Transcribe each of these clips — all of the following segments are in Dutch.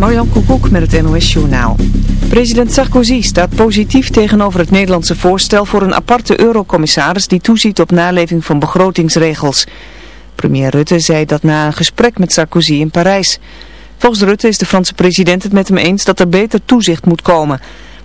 Marjan Koekoek met het NOS Journaal. President Sarkozy staat positief tegenover het Nederlandse voorstel voor een aparte eurocommissaris die toeziet op naleving van begrotingsregels. Premier Rutte zei dat na een gesprek met Sarkozy in Parijs. Volgens Rutte is de Franse president het met hem eens dat er beter toezicht moet komen...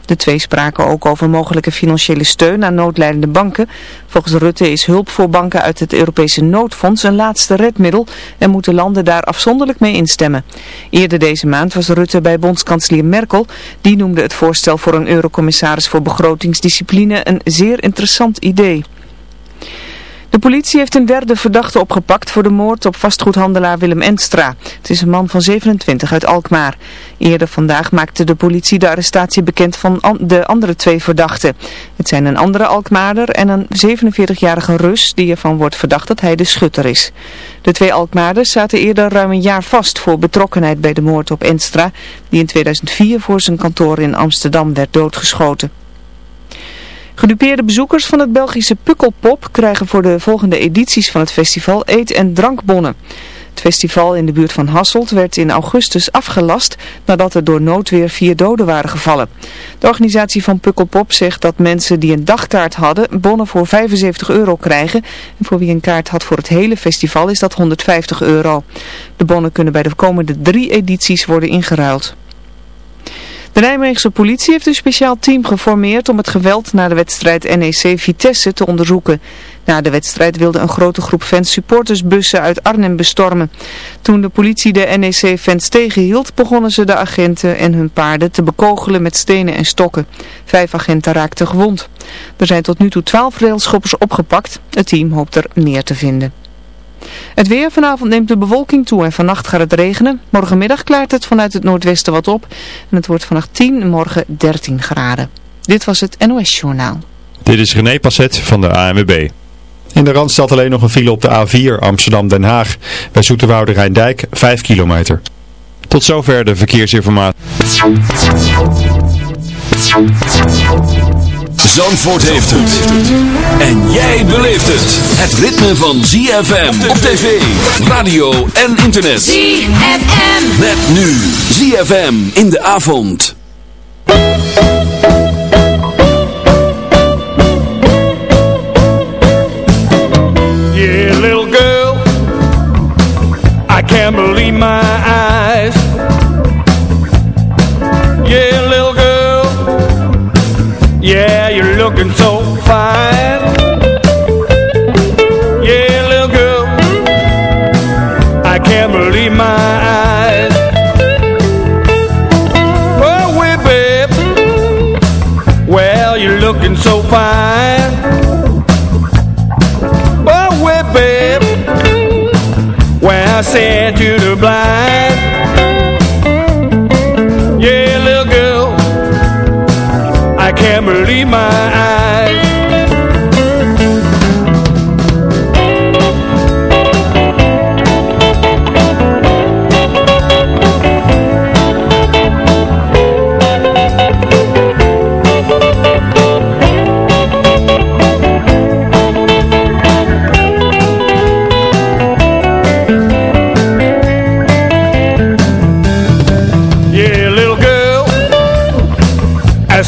De twee spraken ook over mogelijke financiële steun aan noodlijdende banken. Volgens Rutte is hulp voor banken uit het Europese noodfonds een laatste redmiddel en moeten landen daar afzonderlijk mee instemmen. Eerder deze maand was Rutte bij bondskanselier Merkel. Die noemde het voorstel voor een eurocommissaris voor begrotingsdiscipline een zeer interessant idee. De politie heeft een derde verdachte opgepakt voor de moord op vastgoedhandelaar Willem Enstra. Het is een man van 27 uit Alkmaar. Eerder vandaag maakte de politie de arrestatie bekend van de andere twee verdachten. Het zijn een andere Alkmaarder en een 47-jarige Rus die ervan wordt verdacht dat hij de schutter is. De twee Alkmaarders zaten eerder ruim een jaar vast voor betrokkenheid bij de moord op Enstra, die in 2004 voor zijn kantoor in Amsterdam werd doodgeschoten. Gedupeerde bezoekers van het Belgische Pukkelpop krijgen voor de volgende edities van het festival eet- en drankbonnen. Het festival in de buurt van Hasselt werd in augustus afgelast nadat er door noodweer vier doden waren gevallen. De organisatie van Pukkelpop zegt dat mensen die een dagkaart hadden bonnen voor 75 euro krijgen. En voor wie een kaart had voor het hele festival is dat 150 euro. De bonnen kunnen bij de komende drie edities worden ingeruild. De Nijmeegse politie heeft een speciaal team geformeerd om het geweld na de wedstrijd NEC Vitesse te onderzoeken. Na de wedstrijd wilde een grote groep fans supportersbussen uit Arnhem bestormen. Toen de politie de NEC-fans tegenhield, begonnen ze de agenten en hun paarden te bekogelen met stenen en stokken. Vijf agenten raakten gewond. Er zijn tot nu toe twaalf railschoppers opgepakt. Het team hoopt er meer te vinden. Het weer vanavond neemt de bewolking toe en vannacht gaat het regenen. Morgenmiddag klaart het vanuit het noordwesten wat op. En het wordt vannacht 10 morgen 13 graden. Dit was het NOS Journaal. Dit is René Passet van de ANWB. In de Randstad alleen nog een file op de A4 Amsterdam-Den Haag. Bij Zoeterwoude Rijndijk 5 kilometer. Tot zover de verkeersinformatie. Zandvoort heeft het. En jij beleeft het. Het ritme van ZFM op tv, radio en internet. ZFM. Met nu ZFM in de avond. Yeah, little girl, I can't believe my looking so fine. Yeah, little girl, I can't believe my eyes. Oh, wait, babe, well, you're looking so fine. Oh, wait, babe, when I said to the blind. Yeah, little girl, I can't believe my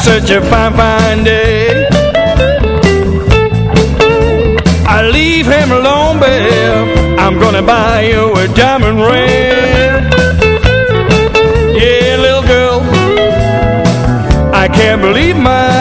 such a fine, fine day. I leave him alone, babe. I'm gonna buy you a diamond ring. Yeah, little girl, I can't believe my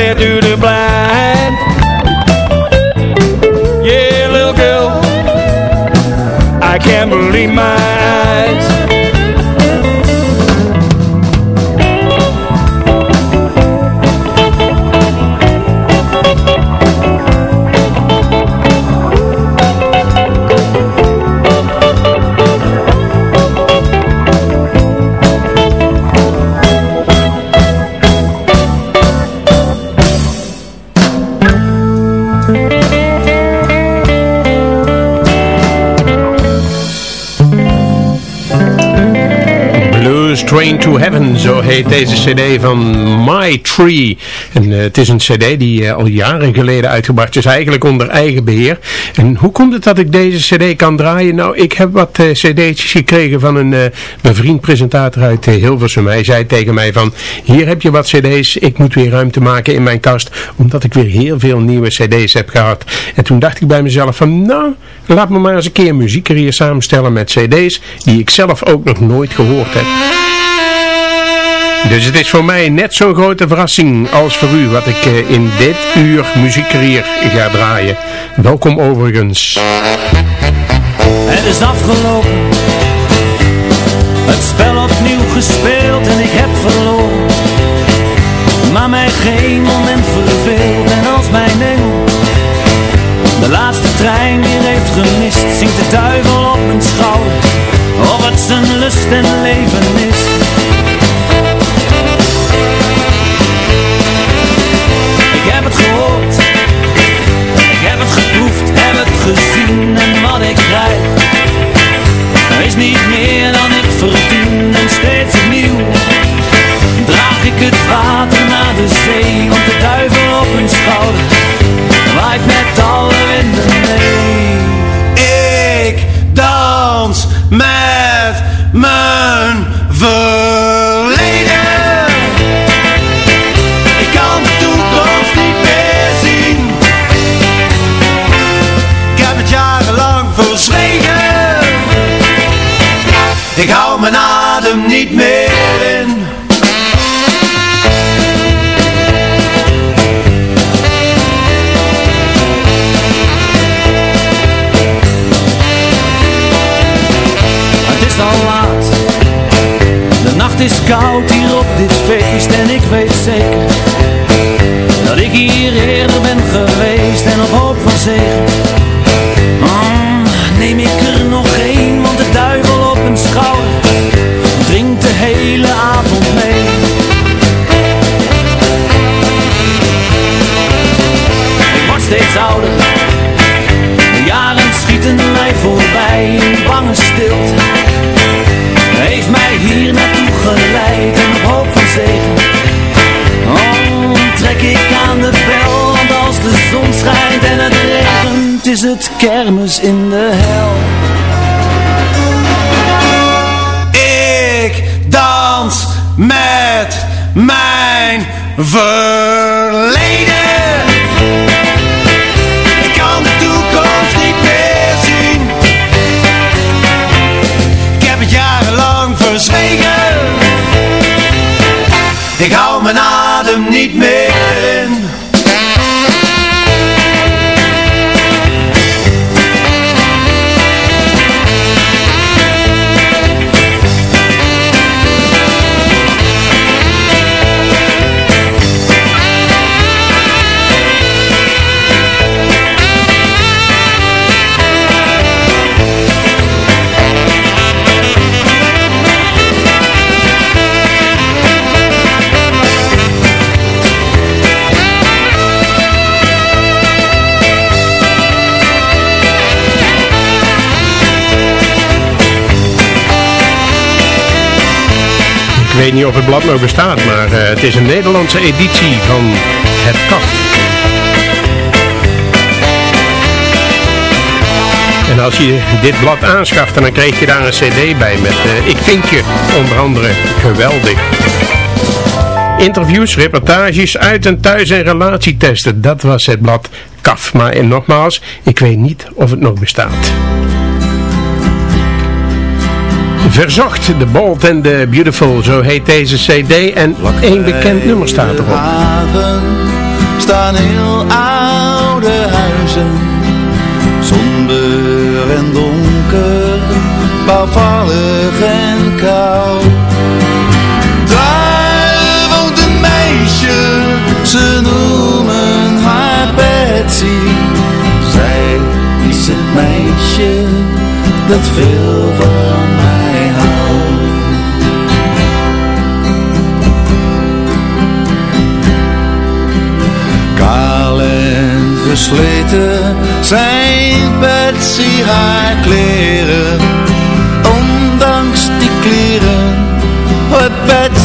say do do to Heaven, zo heet deze cd van My Tree. En uh, het is een cd die uh, al jaren geleden uitgebracht is, eigenlijk onder eigen beheer. En hoe komt het dat ik deze cd kan draaien? Nou, ik heb wat uh, cd'tjes gekregen van een bevriend presentator uit Hilversum. Hij zei tegen mij van, hier heb je wat cd's, ik moet weer ruimte maken in mijn kast, omdat ik weer heel veel nieuwe cd's heb gehad. En toen dacht ik bij mezelf van, nou, laat me maar eens een keer muziek hier samenstellen met cd's die ik zelf ook nog nooit gehoord heb. Dus het is voor mij net zo'n grote verrassing als voor u wat ik eh, in dit uur muziekcarrière ga draaien. Welkom overigens. Het is afgelopen. Het spel opnieuw gespeeld en ik heb verloren. Maar mij geen moment verveelt en als mijn engel de laatste trein weer heeft gemist, zingt de duivel op mijn schouder. Of het zijn lust en leven is. Gezien en wat ik krijg Is niet meer dan ik verdien en steeds opnieuw. Draag ik het water naar de zee Want de duivel op hun schouder Waait met alle winden mee in de hel met mijn verleden. Of het blad nog bestaat, maar uh, het is een Nederlandse editie van Het Kaf. En als je dit blad aanschaft, dan krijg je daar een cd bij met uh, Ik vind je onder andere geweldig. Interviews, reportages uit en thuis en relatietesten. Dat was het blad KAF. Maar en nogmaals, ik weet niet of het nog bestaat. Verzocht, The Bold and the Beautiful, zo heet deze cd en één bekend nummer staat erop. haven staan heel oude huizen, somber en donker, bouwvallig en koud. Daar woont een meisje, ze noemen haar Betsy. Zij is het meisje dat veel van en versleten zijn Betsy haar kleren. Ondanks die kleren hoort Betsy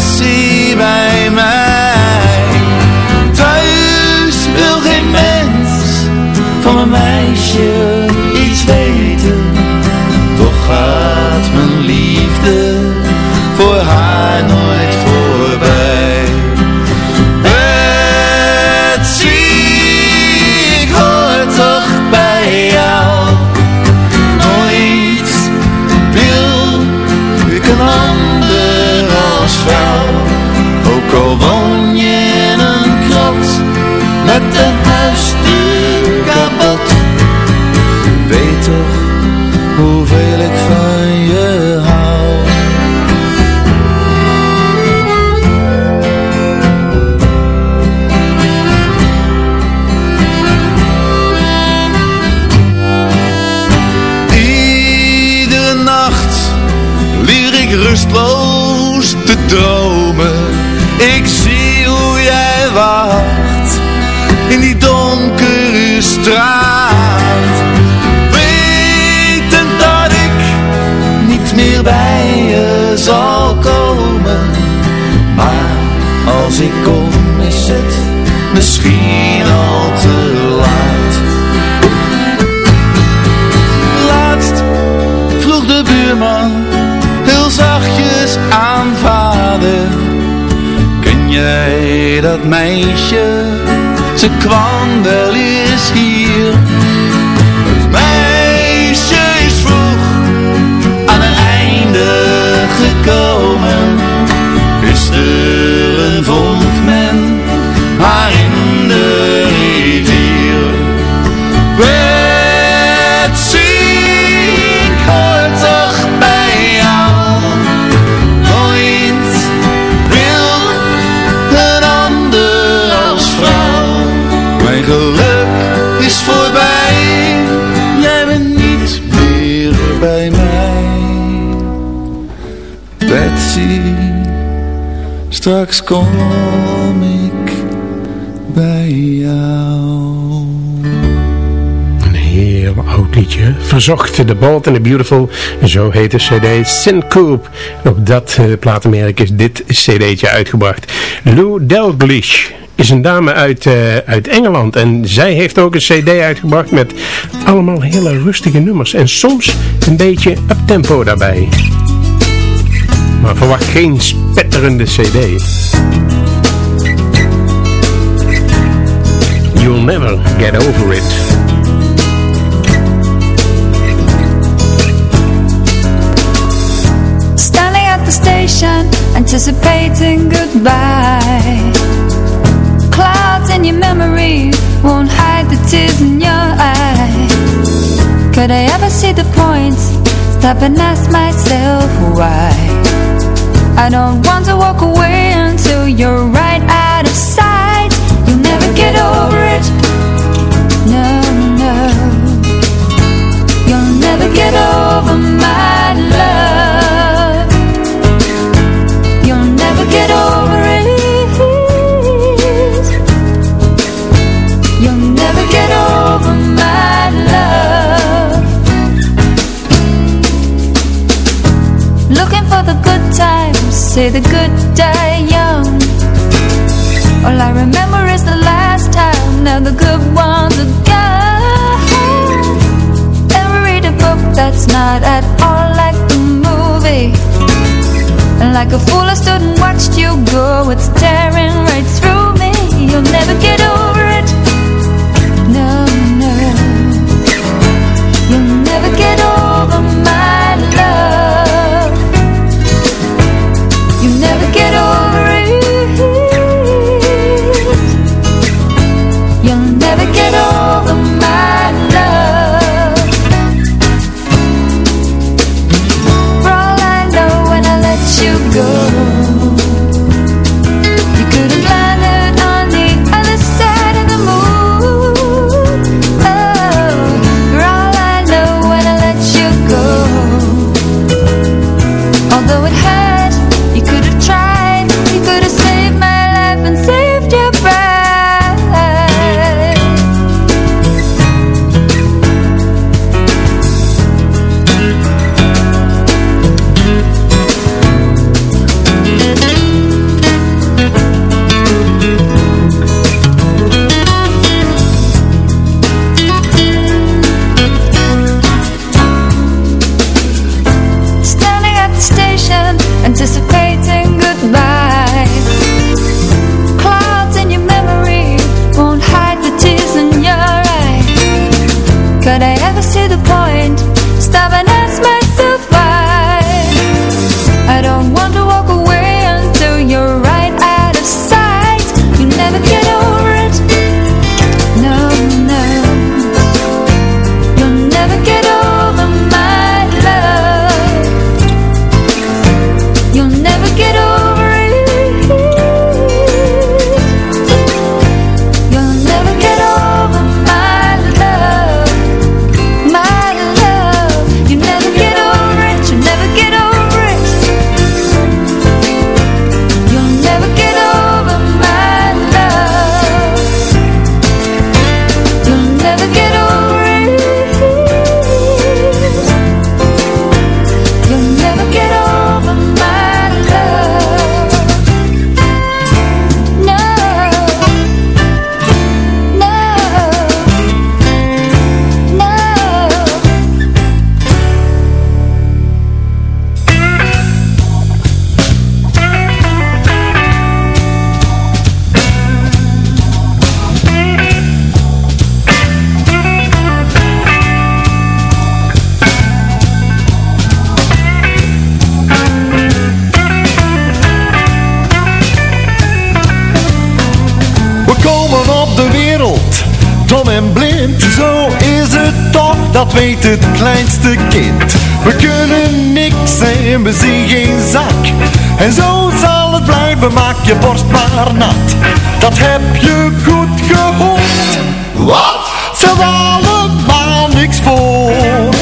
meisje? Ze kwam straks kom ik bij jou. Een heel oud liedje. Verzocht, The Bold and the Beautiful. Zo heet de cd Syncoop. Op dat uh, platenmerk is dit cd'tje uitgebracht. Lou Dalglish is een dame uit, uh, uit Engeland. En zij heeft ook een cd uitgebracht met allemaal hele rustige nummers. En soms een beetje uptempo daarbij. Maar verwacht geen spetterende cd. You'll never get over it. Standing at the station, anticipating goodbye. Clouds in your memory won't hide the tears in your eye. Could I ever see the point? Stop and ask myself why. I don't want to walk away until you're right out of sight. You'll never get over it. No, no. You'll never get over my say the good die young. All I remember is the last time, now the good ones are gone. Ever read a book that's not at all like the movie? And like a fool I stood and watched you go It's tearing right through me You'll never get over maar nat. Dat heb je goed gehoord. Wat? Stel allemaal niks voor.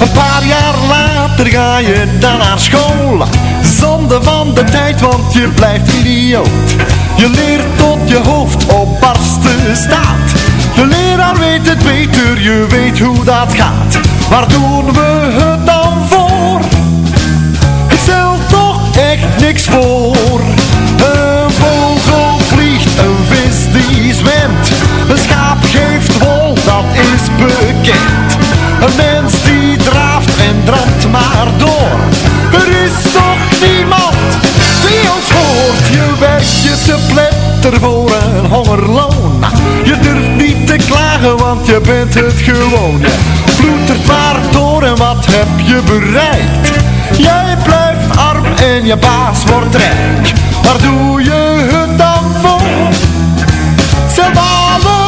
Een paar jaar later ga je dan naar school Zonde van de tijd, want je blijft idioot Je leert tot je hoofd op barsten staat De leraar weet het beter, je weet hoe dat gaat Waar doen we het dan niks voor. Een vogel vliegt, een vis die zwemt. Een schaap geeft wol, dat is bekend. Een mens die draaft en dramt maar door. Er is toch niemand die ons hoort. Je werkt je te pletter voor een hongerloon. Je durft niet te klagen, want je bent het gewoon. Je ploetert maar door en wat heb je bereikt? Jij blijft en je baas wordt rijk Waar doe je het dan voor? Stel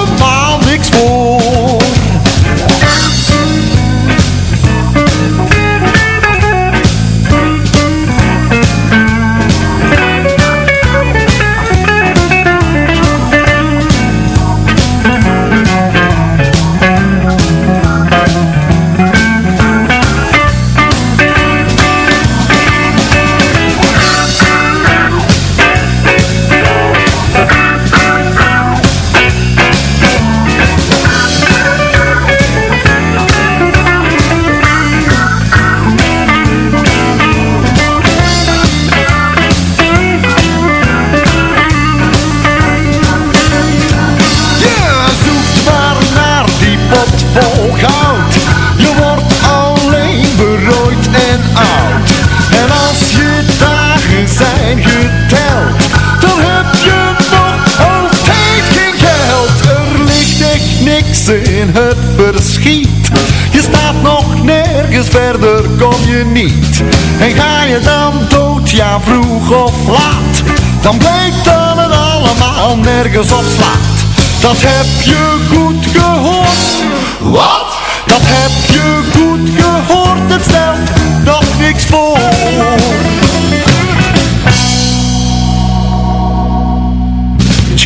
niet. En ga je dan dood, ja vroeg of laat, dan blijkt dat het allemaal nergens op slaat. Dat heb je goed gehoord. Wat? Dat heb je goed gehoord. Het stelt nog niks voor.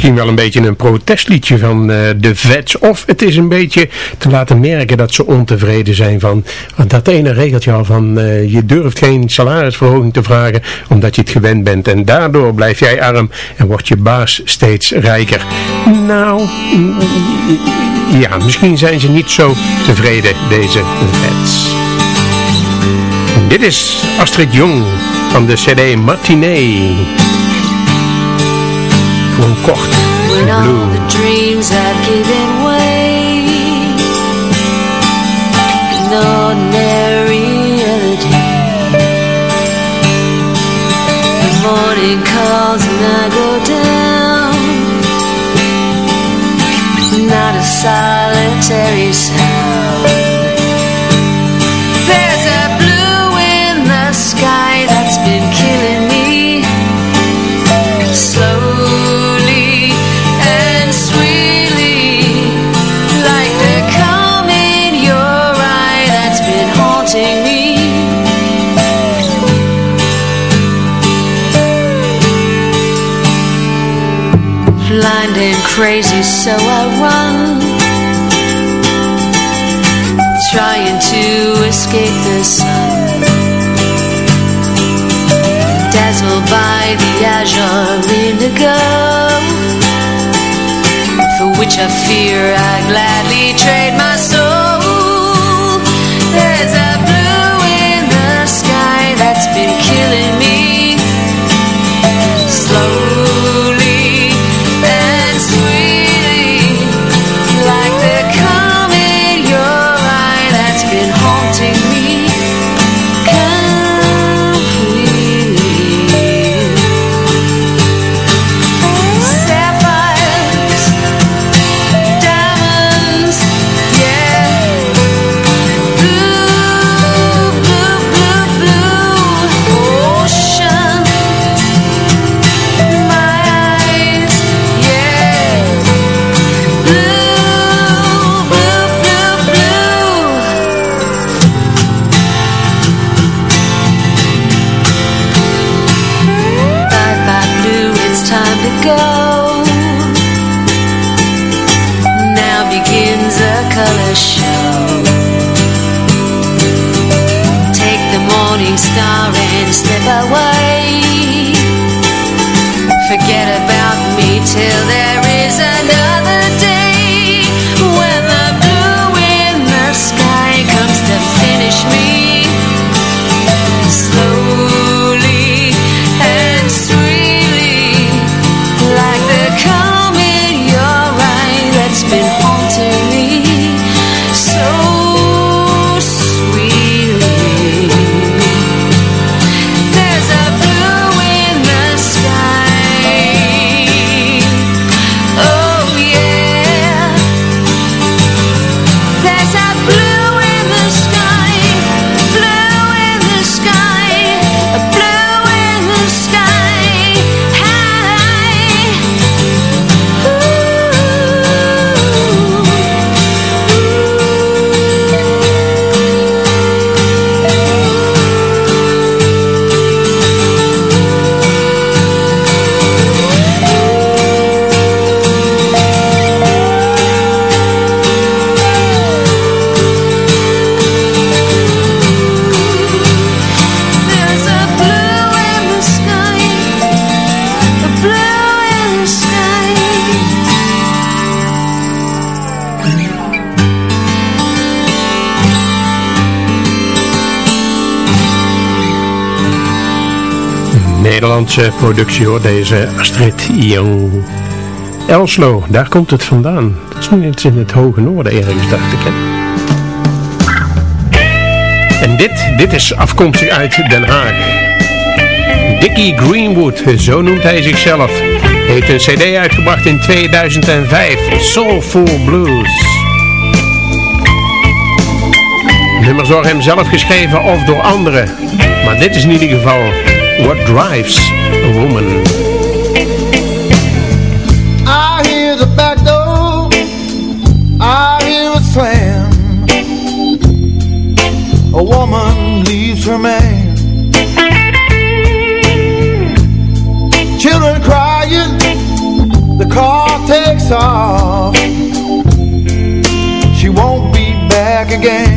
Misschien wel een beetje een protestliedje van uh, de vets. Of het is een beetje te laten merken dat ze ontevreden zijn van dat ene regeltje al van uh, je durft geen salarisverhoging te vragen omdat je het gewend bent. En daardoor blijf jij arm en wordt je baas steeds rijker. Nou, ja, misschien zijn ze niet zo tevreden, deze vets. Dit is Astrid Jong van de CD Matinee. Other day The dreams have given way in ordinary morning calls and I go down. Not a solitary sound so I run Trying to escape the sun. Dazzled by the azure indigo For which I fear I gladly trade my soul Productie hoor, deze Astrid Jong. Elslo, daar komt het vandaan. Dat is niet in het hoge noorden ergens, dacht ik. En dit, dit is afkomstig uit Den Haag. Dickie Greenwood, zo noemt hij zichzelf. Heeft een cd uitgebracht in 2005, Soulful Blues. Nummers door hem zelf geschreven of door anderen. Maar dit is in ieder geval What Drives a Woman. I hear the back door, I hear it slam. A woman leaves her man. Children crying, the car takes off. She won't be back again.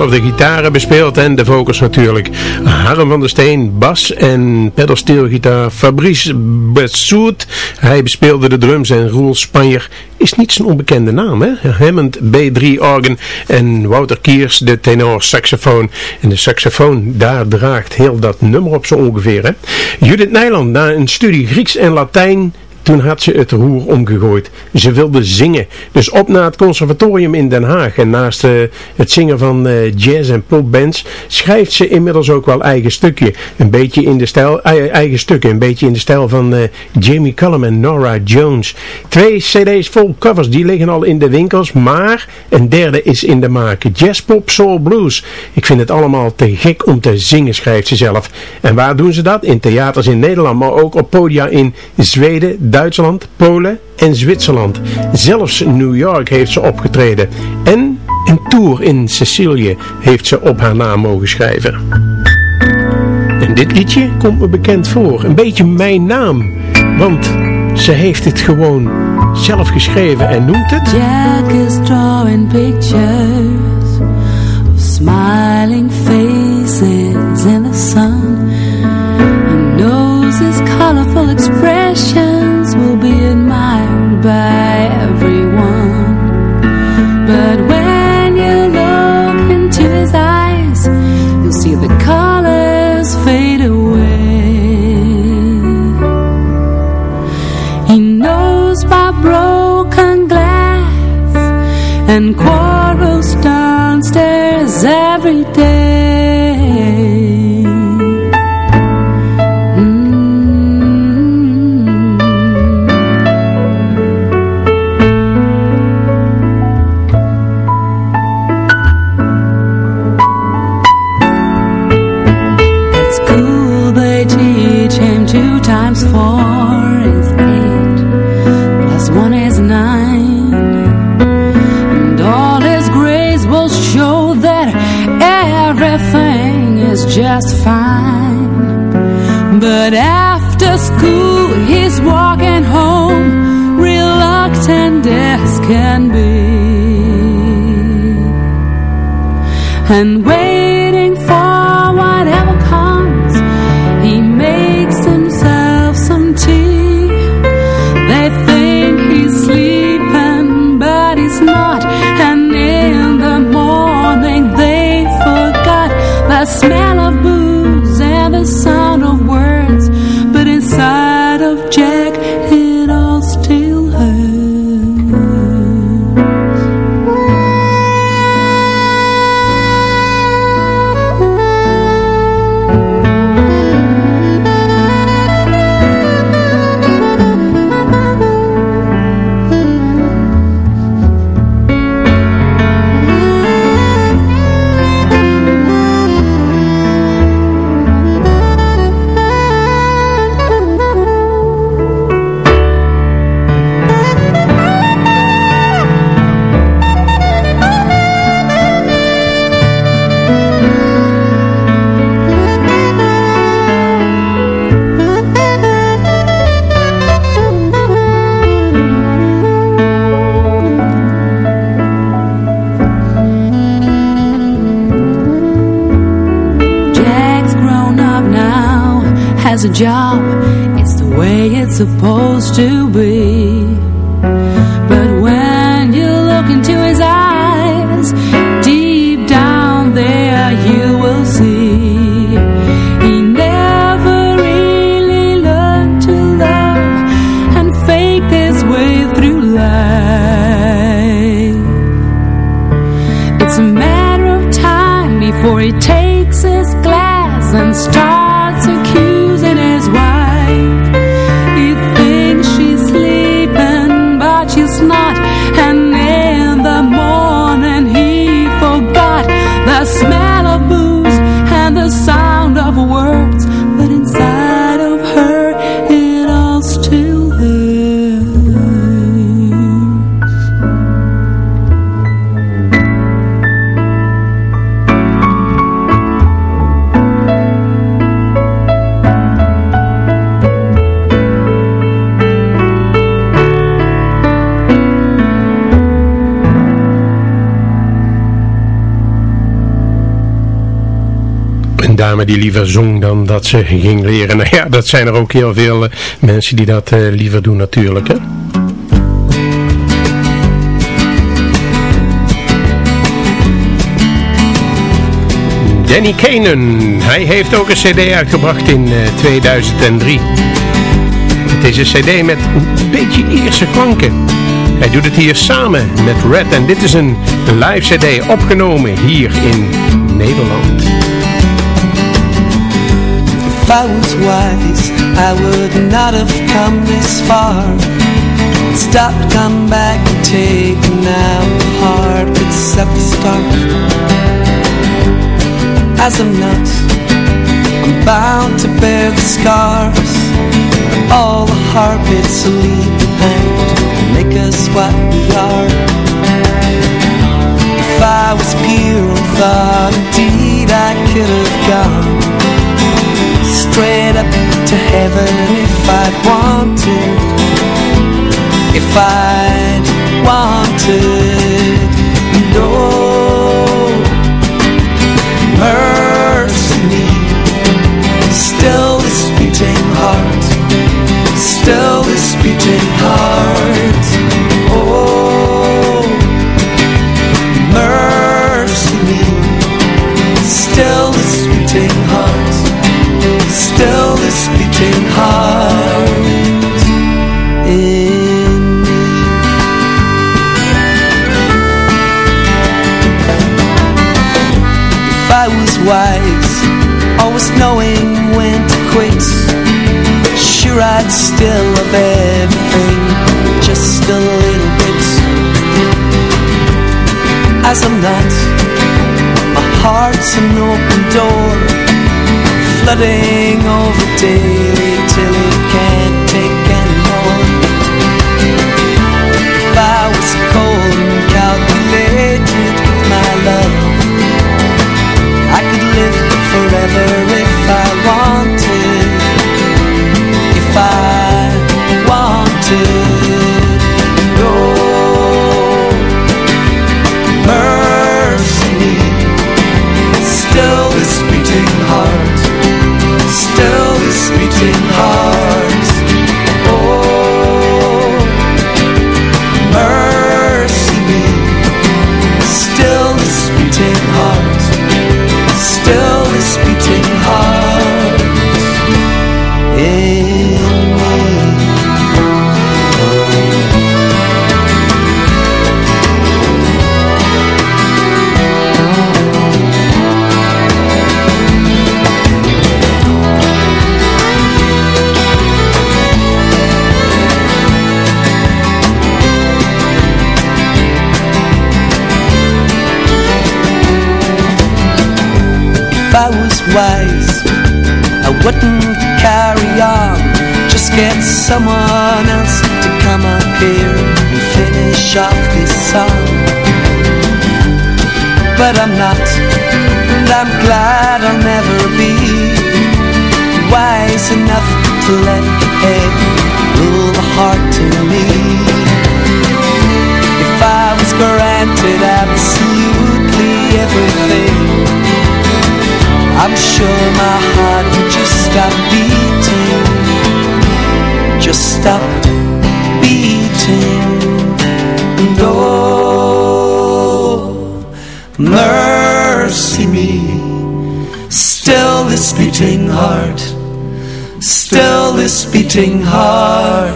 Zelf de gitaren bespeeld en de vocals natuurlijk. Harm van der Steen, bas en pedalsteelgitaar. Fabrice Bessoet, hij bespeelde de drums en Roel Spanjer is niet zo'n onbekende naam. Hè? Hammond B3 organ en Wouter Kiers de tenor saxofoon. En de saxofoon, daar draagt heel dat nummer op zo ongeveer. Hè? Judith Nijland, na een studie Grieks en Latijn toen had ze het roer omgegooid. Ze wilde zingen. Dus op naar het conservatorium in Den Haag. En naast uh, het zingen van uh, jazz en popbands schrijft ze inmiddels ook wel eigen stukje. Een beetje in de stijl, eigen stukken. Een beetje in de stijl van uh, Jamie Cullum en Nora Jones. Twee cd's vol covers. Die liggen al in de winkels. Maar een derde is in de maak. Jazz, pop, soul, blues. Ik vind het allemaal te gek om te zingen, schrijft ze zelf. En waar doen ze dat? In theaters in Nederland. Maar ook op podia in Zweden, Duitsland, Polen en Zwitserland. Zelfs New York heeft ze opgetreden. En een tour in Sicilië heeft ze op haar naam mogen schrijven. En dit liedje komt me bekend voor. Een beetje mijn naam. Want ze heeft het gewoon zelf geschreven en noemt het... Jack is drawing pictures of smiling faces in the sun. He knows his colorful expression But when you look into his eyes, you'll see the colors times four is eight, plus one is nine. And all his grace will show that everything is just fine. But after school, he's walking home, reluctant as can be. And when to die liever zong dan dat ze ging leren. Nou ja, dat zijn er ook heel veel uh, mensen die dat uh, liever doen natuurlijk. Hè? Danny Kanen, hij heeft ook een cd uitgebracht in uh, 2003. Het is een cd met een beetje Ierse klanken. Hij doet het hier samen met Red en dit is een live cd opgenomen hier in Nederland. If I was wise, I would not have come this far. Stop, come back and take now heart except the start. As I'm not, I'm bound to bear the scars. All the heartbeats leave behind make us what we are. If I was pure and thought, indeed I could have gone straight up to heaven if I'd wanted. If I'd wanted, no mercy me. Still this beating heart, still this beating heart. Oh, mercy me. Still sure I'd still love everything just a little bit. As I'm not, my heart's an open door, flooding over daily till it can't take anymore. If I was cold and calculated with my love, I could live forever if I this beating heart. Stop beating oh, mercy me. Still this beating heart. Still this beating heart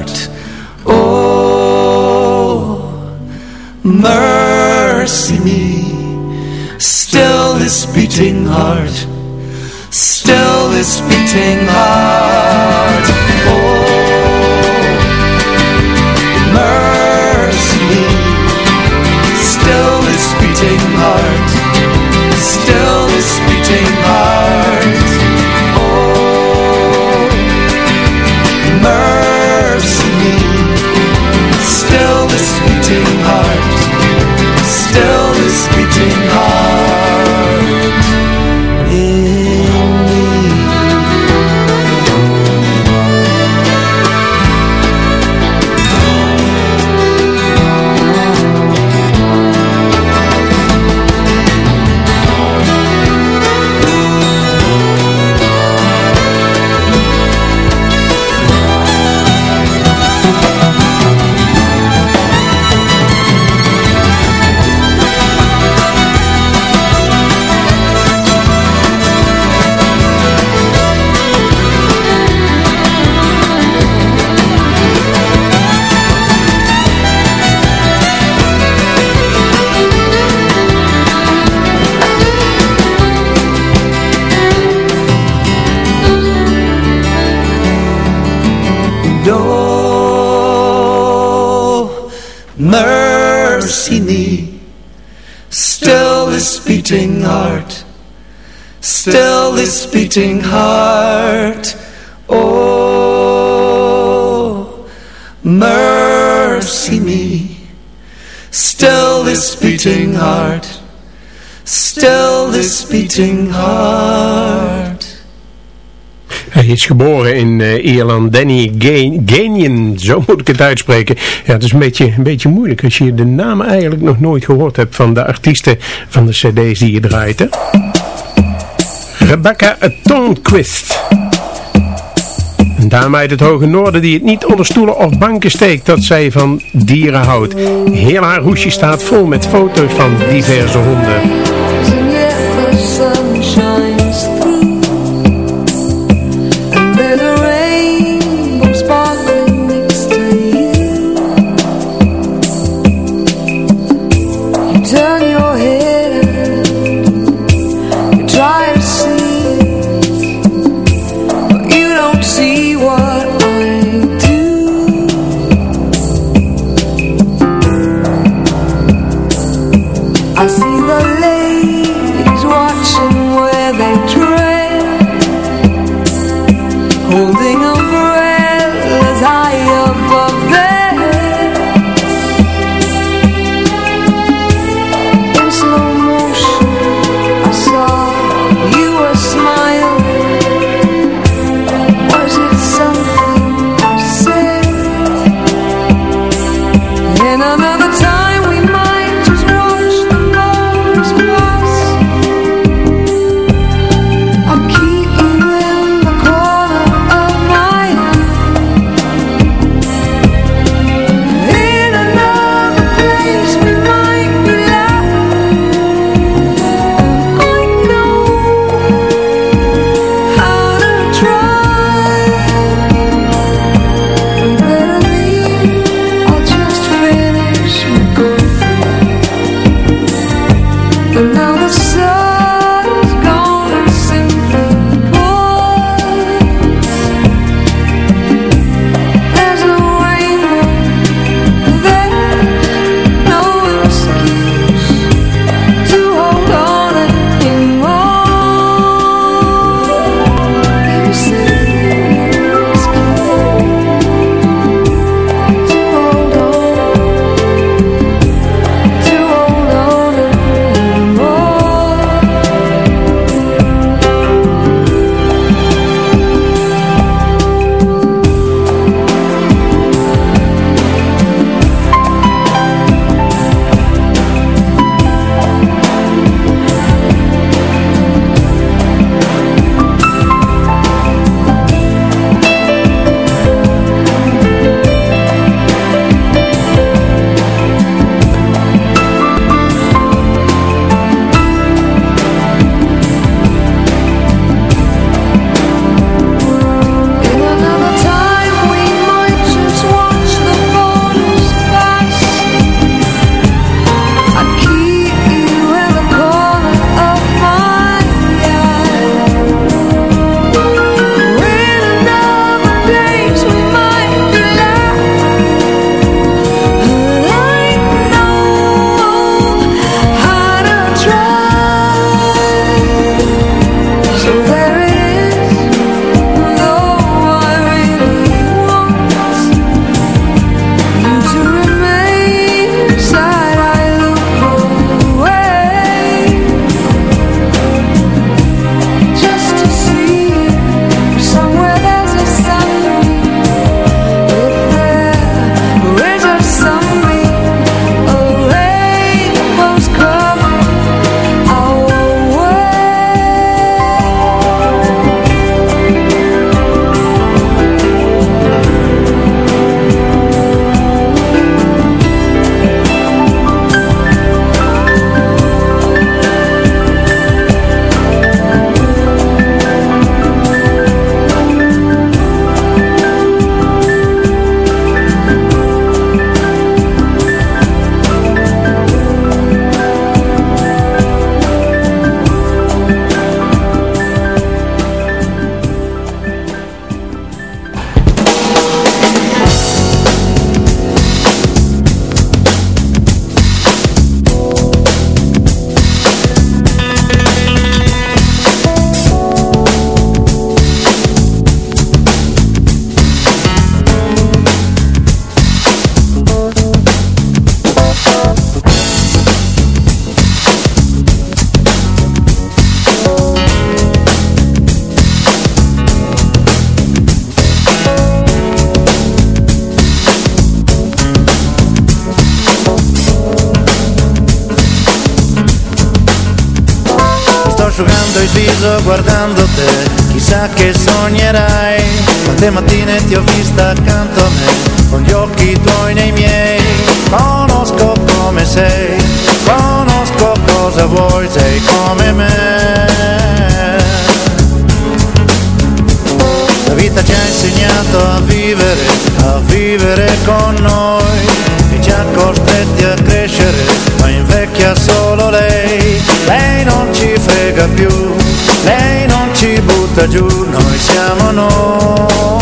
heart. Oh, mercy me. Still this beating heart, still this beating heart. Hij is geboren in uh, Ierland, Danny Gagnon, zo moet ik het uitspreken. Ja, het is een beetje, een beetje moeilijk als je de naam eigenlijk nog nooit gehoord hebt van de artiesten van de cd's die je draait. Hè? Rebecca Tonquist. Een dame uit het hoge noorden die het niet onder stoelen of banken steekt dat zij van dieren houdt. Heel haar hoesje staat vol met foto's van diverse honden. sognerai. Quante mattine ti ho vista accanto a me Con gli occhi tuoi nei miei. Conosco come sei Conosco cosa vuoi Sei come me. La vita ci ha insegnato a vivere A vivere con noi. E ci ha costretti a crescere Ma invecchia solo lei. Lei non ci frega più Lei non ci butta giù. siamo noi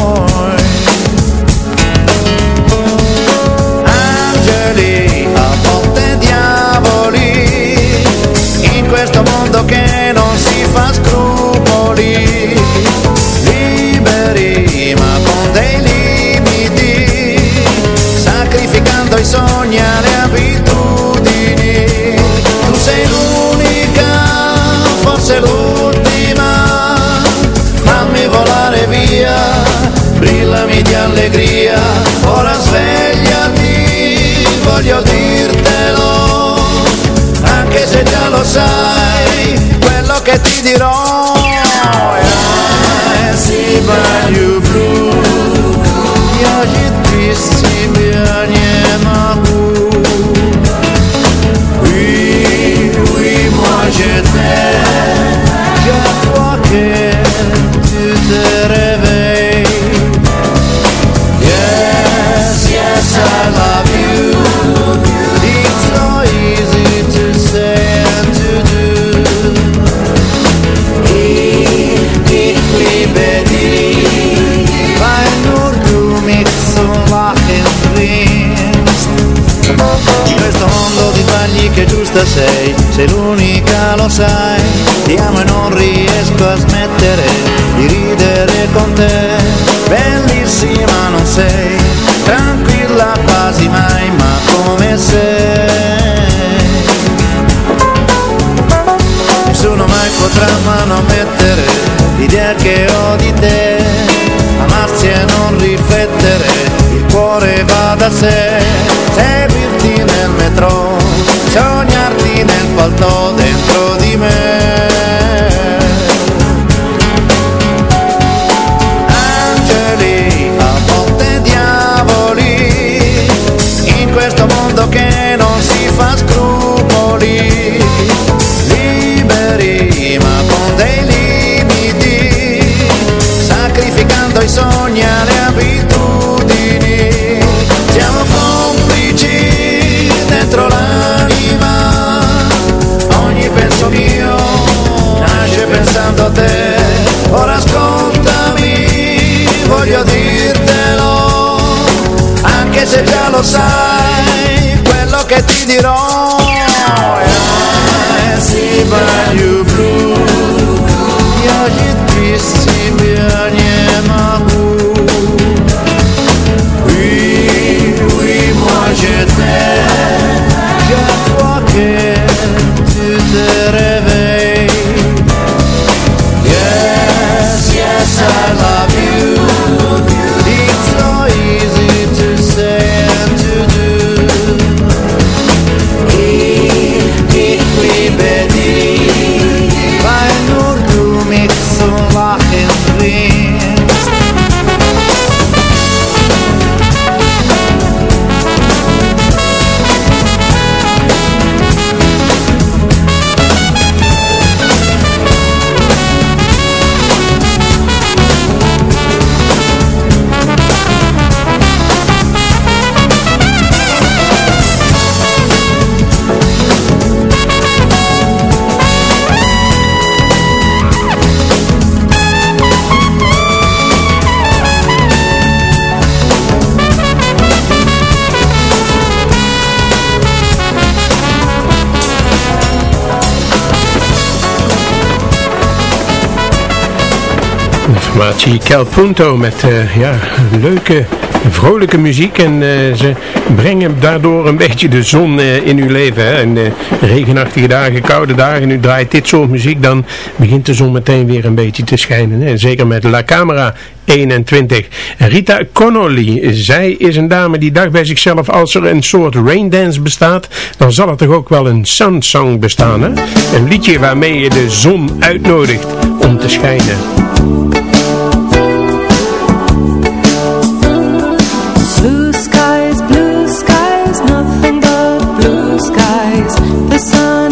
Ti amo e non riesco a smettere di ridere con te. Bellissima non sei, tranquilla quasi mai Ma come sei? Nessuno mai potrà manomettere l'idea che ho di te. Amarsi e non riflettere, il cuore va da sé. Sei formatie Calpunto met uh, ja, leuke, vrolijke muziek. En eh, ze brengen daardoor een beetje de zon eh, in uw leven. Hè? En regenachtige dagen, koude dagen, nu draait dit soort muziek, dan begint de zon meteen weer een beetje te schijnen. Hè? Zeker met La Camera 21. Rita Connolly, zij is een dame die dacht bij zichzelf, als er een soort raindance bestaat, dan zal er toch ook wel een sunsong bestaan. Hè? Een liedje waarmee je de zon uitnodigt om te schijnen. sun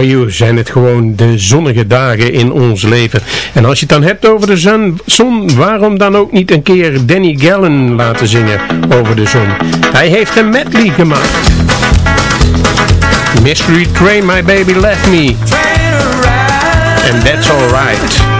For You zijn het gewoon de zonnige dagen in ons leven. En als je het dan hebt over de zon, zon, waarom dan ook niet een keer Danny Gallen laten zingen over de zon? Hij heeft een medley gemaakt. Mystery Train My Baby Left Me. And that's alright.